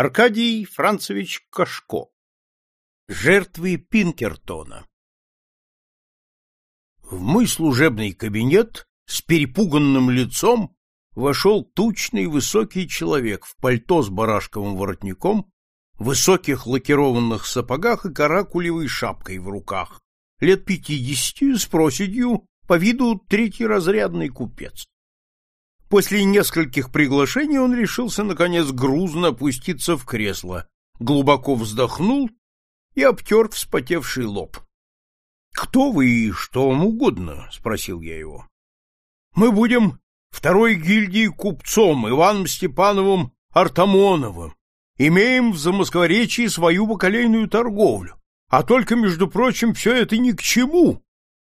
Аркадий Францевич Кашко. Жертвы Пинкертона. В мой служебный кабинет с перепуганным лицом вошел тучный высокий человек в пальто с барашковым воротником, высоких лакированных сапогах и каракулевой шапкой в руках, лет пятидесяти с проседью, по виду третий разрядный купец. После нескольких приглашений он решился, наконец, грузно опуститься в кресло, глубоко вздохнул и обтер вспотевший лоб. — Кто вы и что вам угодно? — спросил я его. — Мы будем второй гильдии купцом Иваном Степановым Артамоновым. Имеем в Замоскворечье свою бакалейную торговлю. А только, между прочим, все это ни к чему,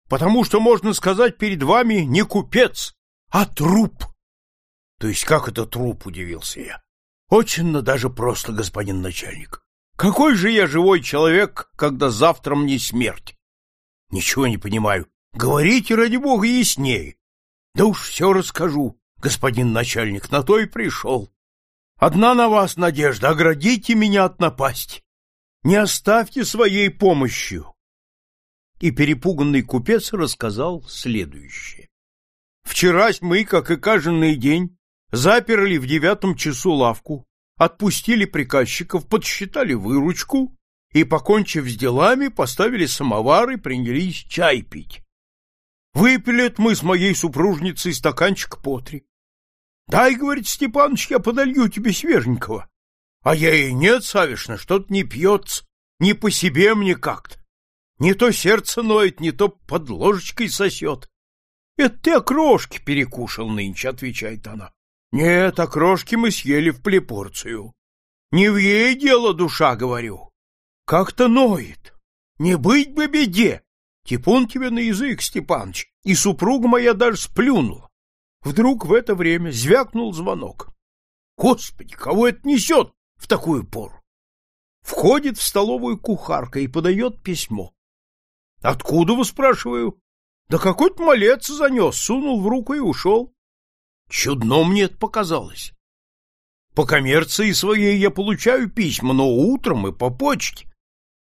потому что, можно сказать, перед вами не купец, а труп. То есть как это труп, удивился я. Очень даже просто, господин начальник. Какой же я живой человек, когда завтра мне смерть? Ничего не понимаю. Говорите, ради бога, яснее. Да уж все расскажу, господин начальник, на то и пришел. Одна на вас надежда, оградите меня от напасти. Не оставьте своей помощью. И перепуганный купец рассказал следующее. Вчерась мы, как и каждый день, заперли в девятом часу лавку, отпустили приказчиков, подсчитали выручку и, покончив с делами, поставили самовар и принялись чай пить. Выпили мы с моей супружницей стаканчик по три. Дай, говорит Степаныч, я подолью тебе свеженького. А я и нет, Савишна, что-то не пьется, не по себе мне как-то. Не то сердце ноет, не то под ложечкой сосет. — Это ты окрошки перекушал нынче, — отвечает она. Нет, окрошки мы съели в плепорцию. Не в ей дело душа, говорю. Как-то ноет. Не быть бы беде. Типун тебе на язык, Степаныч, и супруга моя даже сплюнула. Вдруг в это время звякнул звонок. Господи, кого это несет в такую пору? Входит в столовую кухарка и подает письмо. Откуда, вы спрашиваю? Да какой-то малец занес, сунул в руку и ушел. Чудно мне это показалось. По коммерции своей я получаю письма, но утром и по почте.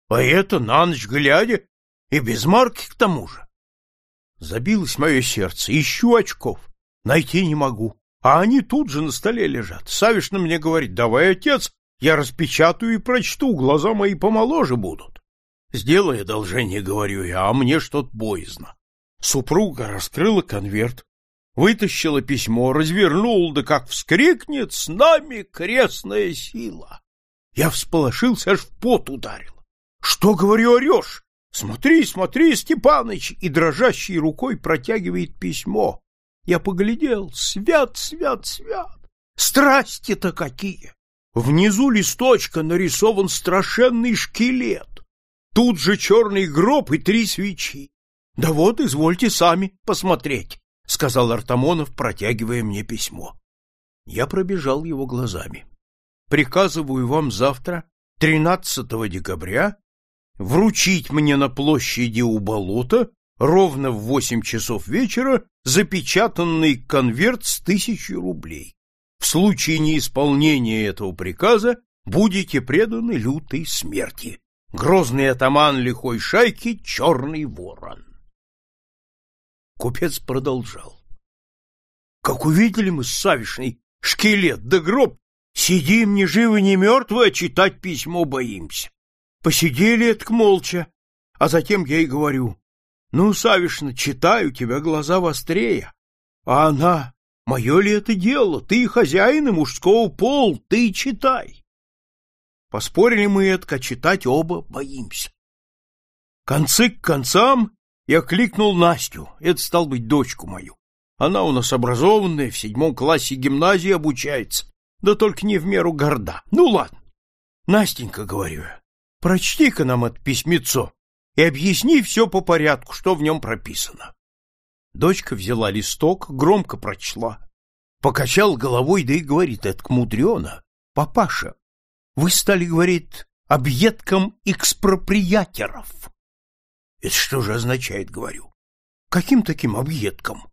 А это на ночь глядя и без марки к тому же. Забилось мое сердце, ищу очков, найти не могу. А они тут же на столе лежат. Савишна мне говорит, давай, отец, я распечатаю и прочту, глаза мои помоложе будут. Сделай одолжение, говорю я, а мне что-то боязно. Супруга раскрыла конверт, вытащила письмо, развернул, да как вскрикнет, с нами крестная сила. Я всполошился, аж в пот ударил. Что, говорю, орешь? Смотри, смотри, Степаныч! И дрожащей рукой протягивает письмо. Я поглядел, свят, свят, свят. Страсти-то какие! Внизу листочка нарисован страшенный шкелет. Тут же черный гроб и три свечи. Да вот, извольте сами посмотреть. — сказал Артамонов, протягивая мне письмо. Я пробежал его глазами. «Приказываю вам завтра, 13 декабря, вручить мне на площади у болота ровно в восемь часов вечера запечатанный конверт с тысячей рублей. В случае неисполнения этого приказа будете преданы лютой смерти. Грозный атаман лихой шайки — черный ворон. Купец продолжал. Как увидели мы с Савишной шкелет да гроб, сидим ни живы, ни мертвы, а читать письмо боимся. Посидели это молча, а затем я и говорю, ну, Савишна, читаю, тебя глаза вострее. А она, мое ли это дело, ты хозяин и мужского пол, ты читай. Поспорили мы это, читать оба боимся. Концы к концам я кликнул Настю, это стал быть дочку мою. Она у нас образованная, в седьмом классе гимназии обучается, да только не в меру горда. Ну ладно. Настенька, говорю я, прочти-ка нам это письмецо и объясни все по порядку, что в нем прописано. Дочка взяла листок, громко прочла, покачал головой, да и говорит, это мудрено. Папаша, вы стали, говорит, объедком экспроприаторов. Это что же означает, говорю? Каким таким объедком?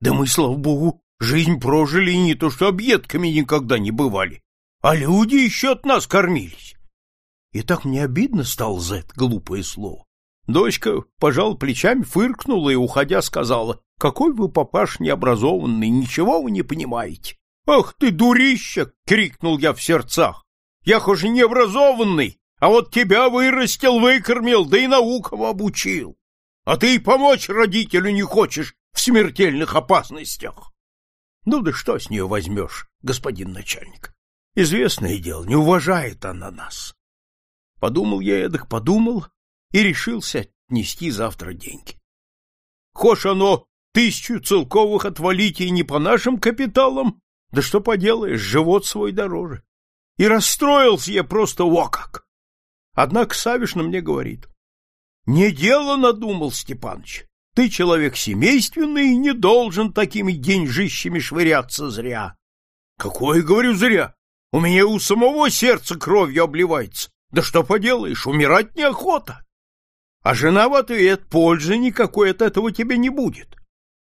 Да мы, слава богу, жизнь прожили не то что объедками никогда не бывали. а люди еще от нас кормились. И так мне обидно стало за это глупое слово. Дочка пожал плечами, фыркнула и, уходя, сказала, «Какой вы, папаш, необразованный, ничего вы не понимаете». «Ах ты, дурище!» — крикнул я в сердцах. «Я хоть необразованный, а вот тебя вырастил, выкормил, да и наукам обучил. А ты и помочь родителю не хочешь в смертельных опасностях». Ну да что с нее возьмешь, господин начальник? Известное дело, не уважает она нас. Подумал я эдак, подумал и решился отнести завтра деньги. Хошь оно тысячу целковых отвалить и не по нашим капиталам, да что поделаешь, живот свой дороже. И расстроился я просто о как. Однако Савишна мне говорит, не дело надумал, Степаныч. Ты человек семейственный и не должен такими деньжищами швыряться зря. Какое, говорю, зря? У меня у самого сердце кровью обливается. Да что поделаешь, умирать неохота. А жена в ответ, пользы никакой от этого тебе не будет.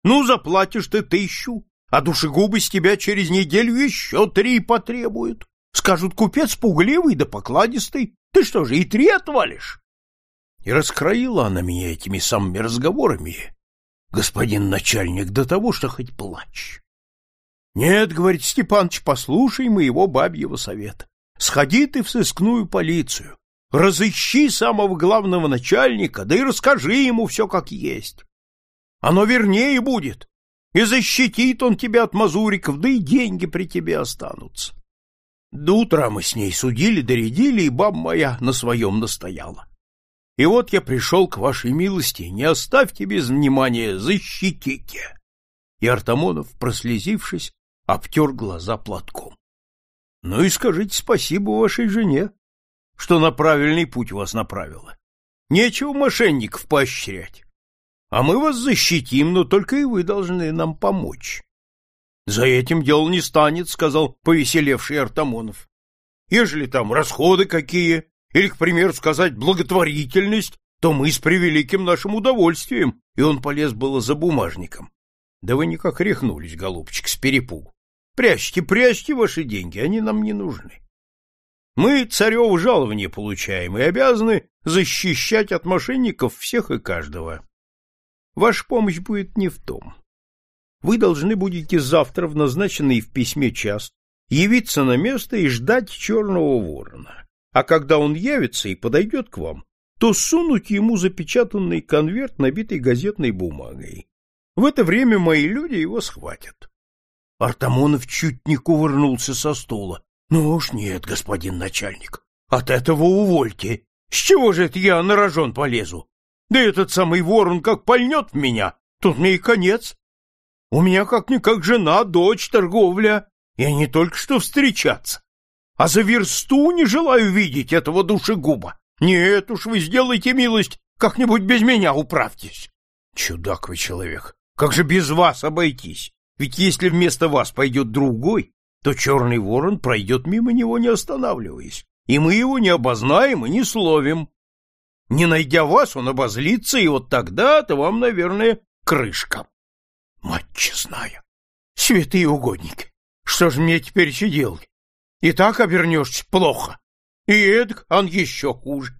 Ну, заплатишь ты тысячу, а душегубы с тебя через неделю еще три потребуют. Скажут, купец пугливый да покладистый, ты что же, и три отвалишь? И раскроила она меня этими самыми разговорами, господин начальник, до того, что хоть плачь. Нет, говорит Степаныч, послушай моего бабьего совета. Сходи ты в сыскную полицию, разыщи самого главного начальника, да и расскажи ему все как есть. Оно вернее будет, и защитит он тебя от мазуриков, да и деньги при тебе останутся. До утра мы с ней судили, доредили, и баб моя на своем настояла. И вот я пришел к вашей милости, не оставьте без внимания, защитите. И Артамонов, прослезившись, обтер глаза платком. Ну и скажите спасибо вашей жене, что на правильный путь вас направила. Нечего мошенников поощрять. А мы вас защитим, но только и вы должны нам помочь. За этим дело не станет, сказал повеселевший Артамонов. Ежели там расходы какие, или, к примеру, сказать благотворительность, то мы с превеликим нашим удовольствием, и он полез было за бумажником. Да вы никак рехнулись, голубчик, с перепугу. Прячьте, прячьте ваши деньги, они нам не нужны. Мы цареву жалование получаем и обязаны защищать от мошенников всех и каждого. Ваша помощь будет не в том. Вы должны будете завтра в назначенный в письме час явиться на место и ждать черного ворона. А когда он явится и подойдет к вам, то сунуть ему запечатанный конверт, набитый газетной бумагой. В это время мои люди его схватят. Артамонов чуть не кувырнулся со стула. Ну уж нет, господин начальник, от этого увольте. С чего же это я на рожон полезу? Да этот самый ворон как пальнет в меня, тут мне и конец. У меня как-никак жена, дочь, торговля, и не только что встречаться. А за версту не желаю видеть этого душегуба. Нет уж, вы сделайте милость, как-нибудь без меня управьтесь. Чудак вы человек, как же без вас обойтись? Ведь если вместо вас пойдет другой, то черный ворон пройдет мимо него, не останавливаясь, и мы его не обознаем и не словим. Не найдя вас, он обозлится, и вот тогда-то вам, наверное, крышка. Мать честная, святые угодники, что же мне теперь еще делать? И так обернешься плохо, и эдак он еще хуже.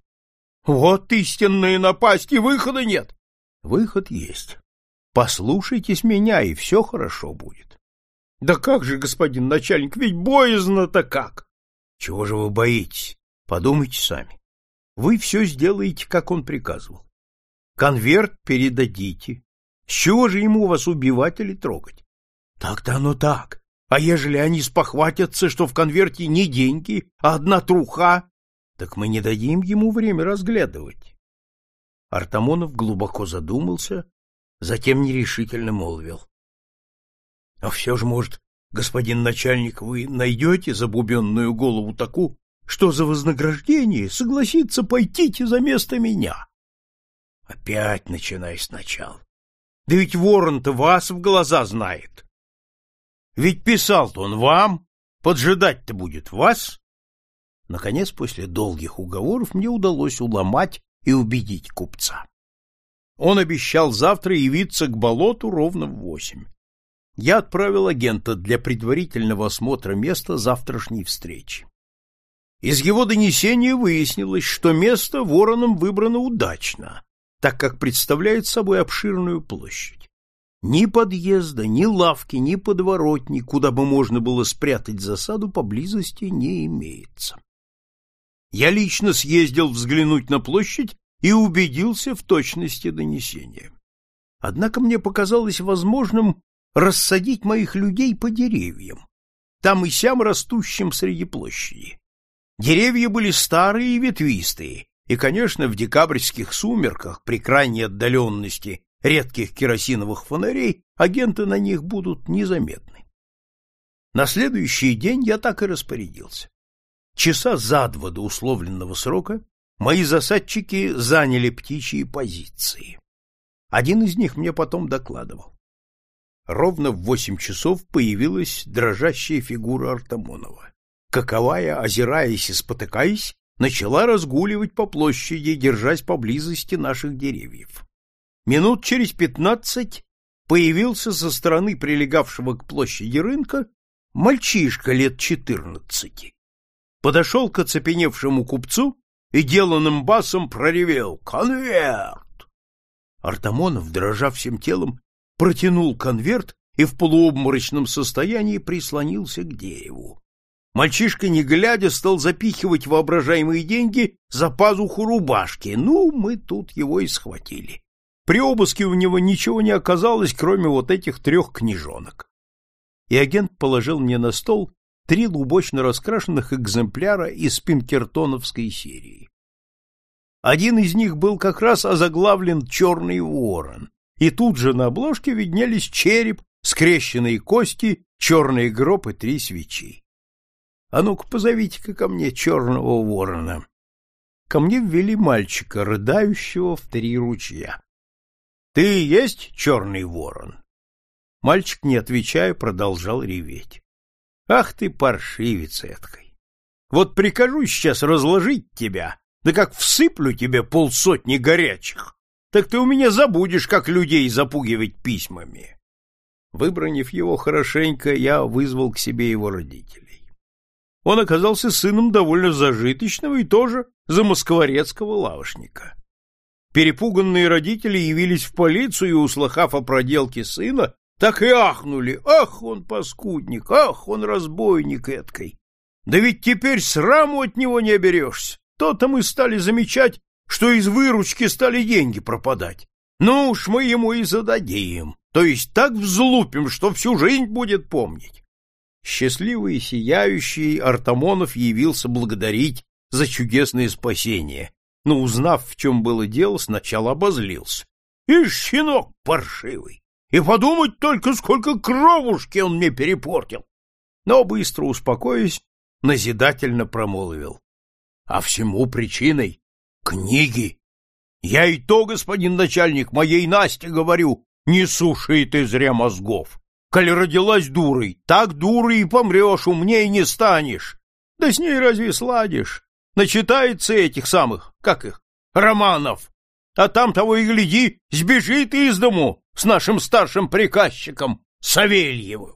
Вот истинная напасть, выхода нет. Выход есть. Послушайтесь меня, и все хорошо будет. Да как же, господин начальник, ведь боязно-то как! Чего же вы боитесь? Подумайте сами. Вы все сделаете, как он приказывал. Конверт передадите. С чего же ему вас убивать или трогать? Так-то оно так. А ежели они спохватятся, что в конверте не деньги, а одна труха, так мы не дадим ему время разглядывать. Артамонов глубоко задумался, затем нерешительно молвил. — А все же, может, господин начальник, вы найдете забубенную голову таку, что за вознаграждение согласится пойти за место меня? Опять начинай сначала. Да ведь ворон-то вас в глаза знает. Ведь писал-то он вам, поджидать-то будет вас. Наконец, после долгих уговоров, мне удалось уломать и убедить купца. Он обещал завтра явиться к болоту ровно в восемь. я отправил агента для предварительного осмотра места завтрашней встречи. Из его донесения выяснилось, что место вороном выбрано удачно, так как представляет собой обширную площадь. Ни подъезда, ни лавки, ни подворотни, куда бы можно было спрятать засаду, поблизости не имеется. Я лично съездил взглянуть на площадь и убедился в точности донесения. Однако мне показалось возможным рассадить моих людей по деревьям, там и сям растущим среди площади. Деревья были старые и ветвистые, и, конечно, в декабрьских сумерках, при крайней отдаленности редких керосиновых фонарей, агенты на них будут незаметны. На следующий день я так и распорядился. Часа за два до условленного срока мои засадчики заняли птичьи позиции. Один из них мне потом докладывал. Ровно в восемь часов появилась дрожащая фигура Артамонова. Каковая, озираясь и спотыкаясь, начала разгуливать по площади, держась поблизости наших деревьев. Минут через пятнадцать появился со стороны прилегавшего к площади рынка мальчишка лет четырнадцати. Подошел к оцепеневшему купцу и деланным басом проревел «Конверт!». Артамонов, дрожа всем телом, протянул конверт и в полуобморочном состоянии прислонился к дереву. Мальчишка, не глядя, стал запихивать воображаемые деньги за пазуху рубашки. Ну, мы тут его и схватили. При обыске у него ничего не оказалось, кроме вот этих трех книжонок. И агент положил мне на стол три лубочно раскрашенных экземпляра из пинкертоновской серии. Один из них был как раз озаглавлен «Черный ворон», и тут же на обложке виднелись череп, скрещенные кости, черный гроб и три свечи. А ну-ка, позовите-ка ко мне черного ворона. Ко мне ввели мальчика, рыдающего в три ручья. — Ты есть черный ворон? Мальчик, не отвечая, продолжал реветь. — Ах ты, паршивец эткой! Вот прикажу сейчас разложить тебя, да как всыплю тебе полсотни горячих, так ты у меня забудешь, как людей запугивать письмами. Выбранив его хорошенько, я вызвал к себе его родителей. Он оказался сыном довольно зажиточного и тоже замоскворецкого лавочника. Перепуганные родители явились в полицию и, услыхав о проделке сына, так и ахнули. Ах, он паскудник, ах, он разбойник эткой. Да ведь теперь сраму от него не оберешься. То-то мы стали замечать, что из выручки стали деньги пропадать. Ну уж мы ему и зададим, то есть так взлупим, что всю жизнь будет помнить. Счастливый и сияющий Артамонов явился благодарить за чудесное спасение, но, узнав, в чем было дело, сначала обозлился. И щенок паршивый! И подумать только, сколько кровушки он мне перепортил! Но, быстро успокоясь, назидательно промолвил. А всему причиной — книги. Я и то, господин начальник, моей Насте говорю, не суши ты зря мозгов. Коли родилась дурой, так дурой и помрешь, умней не станешь. Да с ней разве сладишь? Начитается этих самых, как их, романов. А там того и гляди, сбежит из дому с нашим старшим приказчиком Савельевым.